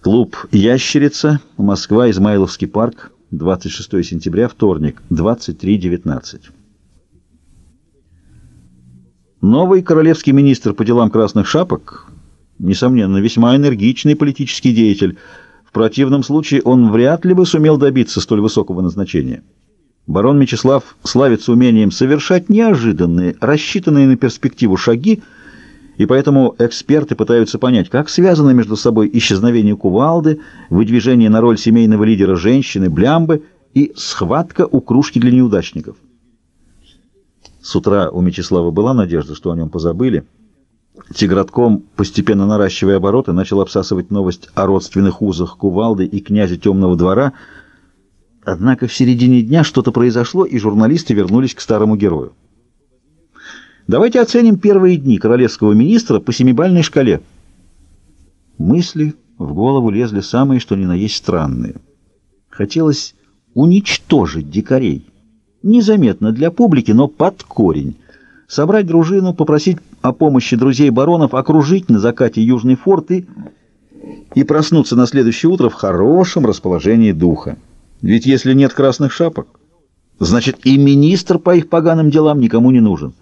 Клуб «Ящерица», Москва, Измайловский парк, 26 сентября, вторник, 23.19. Новый королевский министр по делам красных шапок, несомненно, весьма энергичный политический деятель. В противном случае он вряд ли бы сумел добиться столь высокого назначения. Барон Мечислав славится умением совершать неожиданные, рассчитанные на перспективу шаги, и поэтому эксперты пытаются понять, как связано между собой исчезновение кувалды, выдвижение на роль семейного лидера женщины, блямбы и схватка у кружки для неудачников. С утра у Мечислава была надежда, что о нем позабыли. Тигратком, постепенно наращивая обороты, начал обсасывать новость о родственных узах кувалды и князя Темного двора. Однако в середине дня что-то произошло, и журналисты вернулись к старому герою. Давайте оценим первые дни королевского министра по семибальной шкале. Мысли в голову лезли самые, что ни на есть странные. Хотелось уничтожить дикарей. Незаметно для публики, но под корень. Собрать дружину, попросить о помощи друзей баронов, окружить на закате Южный форт и... и проснуться на следующее утро в хорошем расположении духа. Ведь если нет красных шапок, значит и министр по их поганым делам никому не нужен.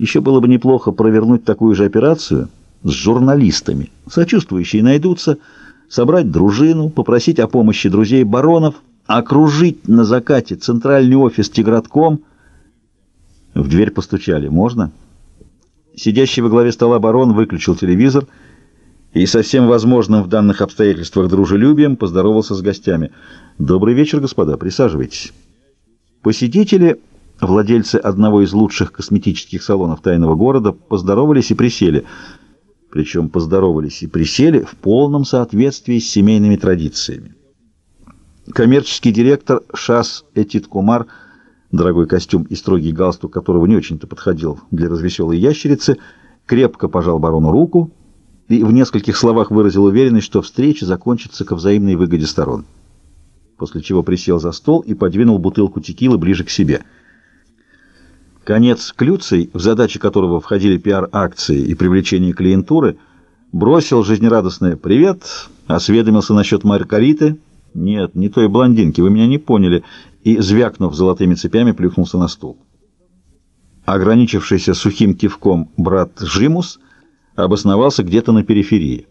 Еще было бы неплохо провернуть такую же операцию с журналистами. Сочувствующие найдутся, собрать дружину, попросить о помощи друзей баронов, окружить на закате центральный офис Тигратком. В дверь постучали. «Можно?» Сидящий во главе стола барон выключил телевизор и со всем возможным в данных обстоятельствах дружелюбием поздоровался с гостями. «Добрый вечер, господа. Присаживайтесь». Посетители Владельцы одного из лучших косметических салонов тайного города поздоровались и присели. Причем поздоровались и присели в полном соответствии с семейными традициями. Коммерческий директор Шас Этит Кумар, дорогой костюм и строгий галстук которого не очень-то подходил для развеселой ящерицы, крепко пожал барону руку и в нескольких словах выразил уверенность, что встреча закончится ко взаимной выгоде сторон. После чего присел за стол и подвинул бутылку текилы ближе к себе – Конец Клюций, в задачи которого входили пиар-акции и привлечение клиентуры, бросил жизнерадостное «Привет», осведомился насчет Маргариты. «Нет, не той блондинки, вы меня не поняли», и, звякнув золотыми цепями, плюхнулся на стул. Ограничившийся сухим кивком брат Жимус обосновался где-то на периферии.